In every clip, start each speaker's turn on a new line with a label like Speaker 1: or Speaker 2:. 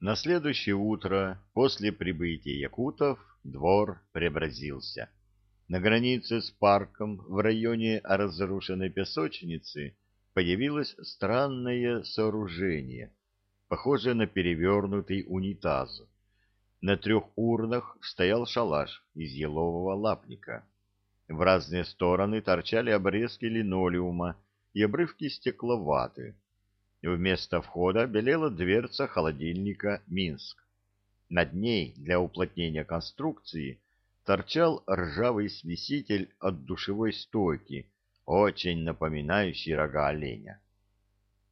Speaker 1: На следующее утро, после прибытия якутов, двор преобразился. На границе с парком, в районе разрушенной песочницы, появилось странное сооружение, похожее на перевернутый унитаз. На трех урнах стоял шалаш из елового лапника. В разные стороны торчали обрезки линолеума и обрывки стекловаты. Вместо входа белела дверца холодильника «Минск». Над ней для уплотнения конструкции торчал ржавый смеситель от душевой стойки, очень напоминающий рога оленя.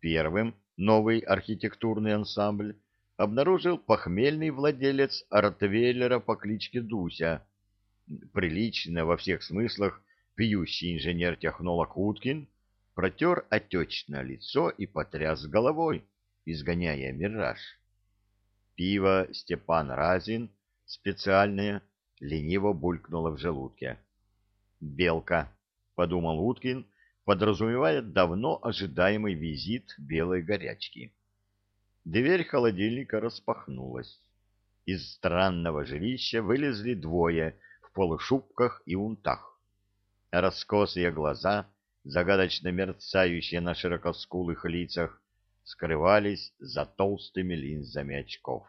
Speaker 1: Первым новый архитектурный ансамбль обнаружил похмельный владелец ротвейлера по кличке Дуся, прилично во всех смыслах пьющий инженер-технолог Уткин, протер отечное лицо и потряс головой, изгоняя мираж. Пиво Степан Разин специальное лениво булькнуло в желудке. «Белка», — подумал Уткин, подразумевая давно ожидаемый визит белой горячки. Дверь холодильника распахнулась. Из странного жилища вылезли двое в полушубках и унтах. Раскосые глаза загадочно мерцающие на широкоскулых лицах, скрывались за толстыми линзами очков.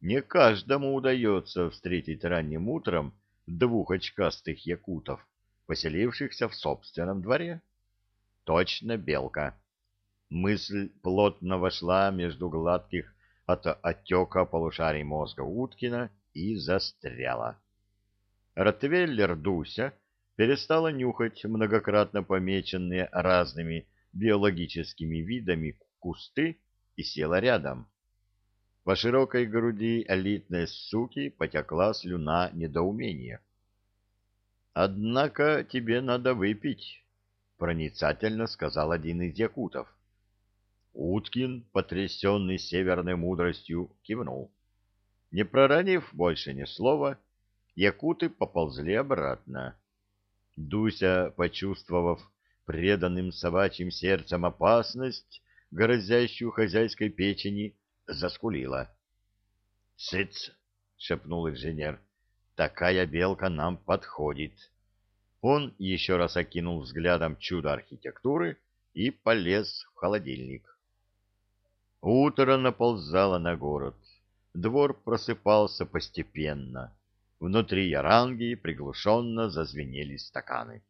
Speaker 1: Не каждому удается встретить ранним утром двух очкастых якутов, поселившихся в собственном дворе. Точно белка. Мысль плотно вошла между гладких от отека полушарий мозга Уткина и застряла. Ротвейлер Дуся перестала нюхать многократно помеченные разными биологическими видами кусты и села рядом. По широкой груди элитной суки потекла слюна недоумения. «Однако тебе надо выпить», — проницательно сказал один из якутов. Уткин, потрясенный северной мудростью, кивнул. Не проронив больше ни слова, якуты поползли обратно. Дуся, почувствовав преданным собачьим сердцем опасность, грозящую хозяйской печени, заскулила. — Сыц! — шепнул инженер. — Такая белка нам подходит. Он еще раз окинул взглядом чудо архитектуры и полез в холодильник. Утро наползало на город. Двор просыпался постепенно. Внутри яранги приглушенно зазвенели стаканы.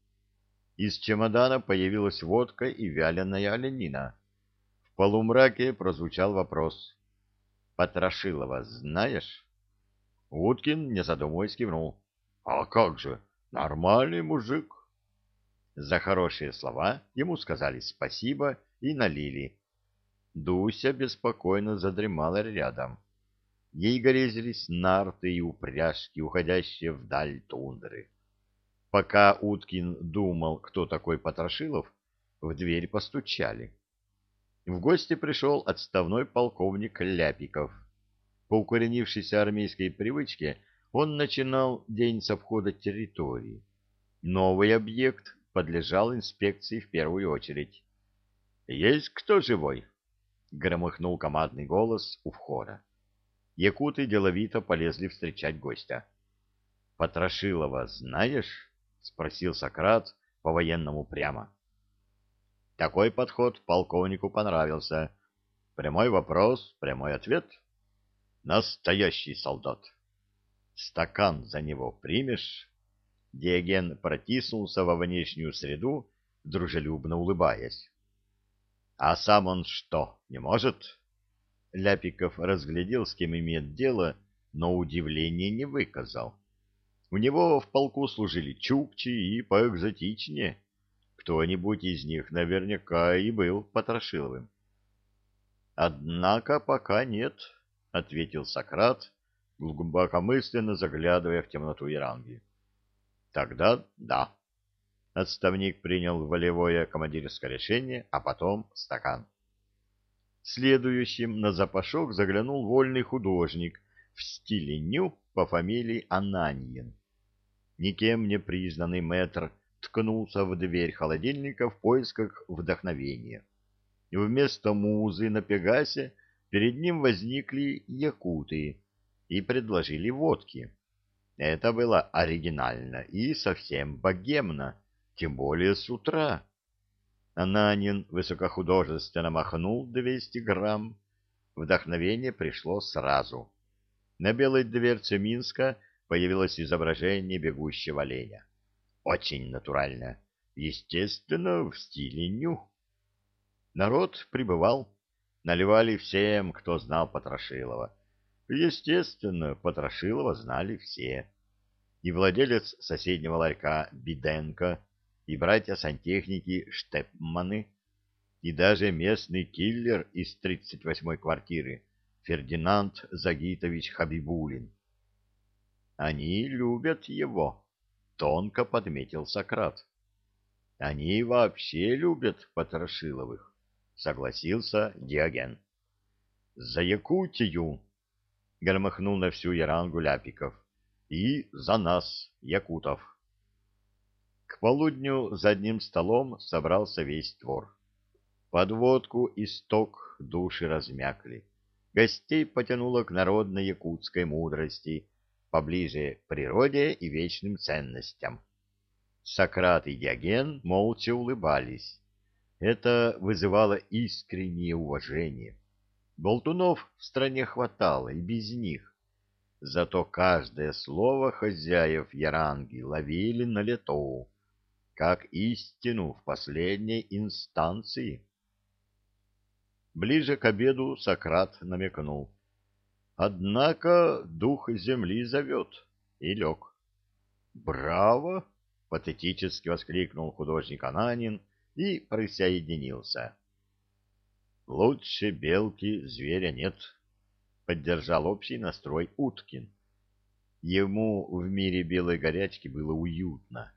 Speaker 1: Из чемодана появилась водка и вяленая оленина. В полумраке прозвучал вопрос. «Потрошилова знаешь?» Уткин, не задумываясь, кивнул. «А как же? Нормальный мужик». За хорошие слова ему сказали спасибо и налили. Дуся беспокойно задремала рядом. Ей грезились нарты и упряжки, уходящие вдаль тундры. Пока Уткин думал, кто такой Потрошилов, в дверь постучали. В гости пришел отставной полковник Ляпиков. По укоренившейся армейской привычке он начинал день с обхода территории. Новый объект подлежал инспекции в первую очередь. «Есть кто живой?» — громыхнул командный голос у входа якуты деловито полезли встречать гостя. — Потрошилова знаешь? — спросил Сократ по-военному прямо. Такой подход полковнику понравился. Прямой вопрос, прямой ответ. Настоящий солдат. Стакан за него примешь? Диоген протиснулся во внешнюю среду, дружелюбно улыбаясь. — А сам он что, не может? Ляпиков разглядел, с кем имеет дело, но удивления не выказал. У него в полку служили чукчи и поэкзотичнее. Кто-нибудь из них наверняка и был Потрошиловым. «Однако пока нет», — ответил Сократ, глубокомысленно заглядывая в темноту Иранги. «Тогда да». Отставник принял волевое командирское решение, а потом стакан. Следующим на запашок заглянул вольный художник в стиле ню по фамилии Ананьин. Никем не признанный мэтр ткнулся в дверь холодильника в поисках вдохновения. И вместо музы на Пегасе перед ним возникли якуты и предложили водки. Это было оригинально и совсем богемно, тем более с утра. Ананин высокохудожественно махнул 200 грамм. Вдохновение пришло сразу. На белой дверце Минска появилось изображение бегущего оленя. Очень натурально, естественно, в стиле ню. Народ прибывал, наливали всем, кто знал Потрошилова. Естественно, Потрошилова знали все. И владелец соседнего ларька Биденко, и братья-сантехники Штепманы, и даже местный киллер из 38-й квартиры Фердинанд Загитович Хабибулин. Они любят его, тонко подметил Сократ. Они вообще любят Потрошиловых, согласился Диоген. За Якутию громыхнул на всю ярангу Ляпиков. И за нас, якутов. К полудню за одним столом собрался весь двор. Подводку и сток души размякли. Гостей потянуло к народной якутской мудрости, поближе к природе и вечным ценностям. Сократ и Диоген молча улыбались. Это вызывало искреннее уважение. Болтунов в стране хватало и без них. Зато каждое слово хозяев Яранги ловили на лету, как истину в последней инстанции. Ближе к обеду Сократ намекнул. Однако дух земли зовет, и лег. «Браво!» — патетически воскликнул художник Ананин и присоединился. «Лучше белки зверя нет», — поддержал общий настрой Уткин. Ему в мире белой горячки было уютно.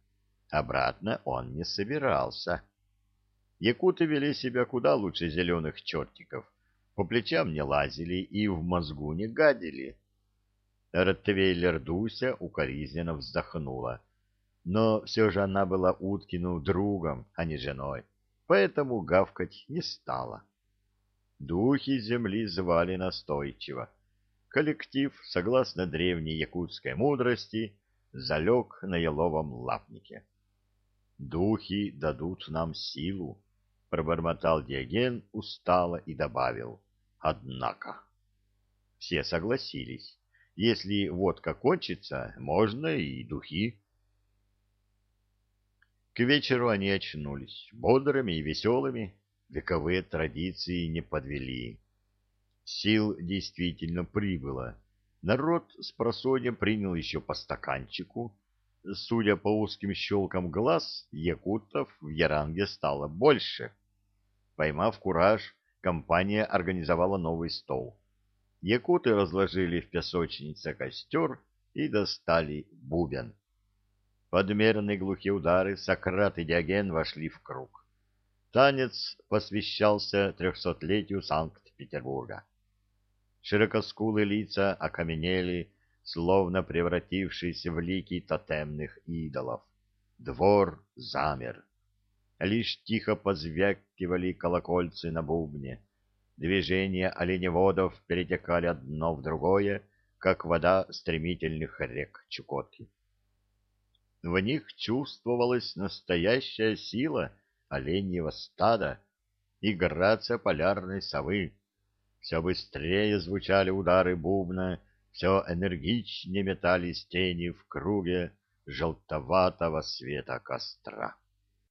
Speaker 1: Обратно он не собирался. Якуты вели себя куда лучше зеленых чертиков. По плечам не лазили и в мозгу не гадили. Ротвейлер Дуся укоризненно вздохнула. Но все же она была Уткину другом, а не женой, поэтому гавкать не стала. Духи земли звали настойчиво. Коллектив, согласно древней якутской мудрости, залег на еловом лапнике. «Духи дадут нам силу», — пробормотал Диоген устало и добавил. «Однако». Все согласились. Если водка кончится, можно и духи. К вечеру они очнулись, бодрыми и веселыми, вековые традиции не подвели. Сил действительно прибыло. Народ с просонья принял еще по стаканчику. Судя по узким щелкам глаз, якутов в Яранге стало больше. Поймав кураж, компания организовала новый стол. Якуты разложили в песочнице костер и достали бубен. Подмерные глухие удары Сократ и Диоген вошли в круг. Танец посвящался трехсотлетию Санкт-Петербурга. Широкоскулые лица окаменели, словно превратившись в лики тотемных идолов. Двор замер. Лишь тихо позвякивали колокольцы на бубне. Движения оленеводов перетекали одно в другое, как вода стремительных рек Чукотки. В них чувствовалась настоящая сила — оленьего стада и грация полярной совы. Все быстрее звучали удары бубна, все энергичнее метались тени в круге желтоватого света костра.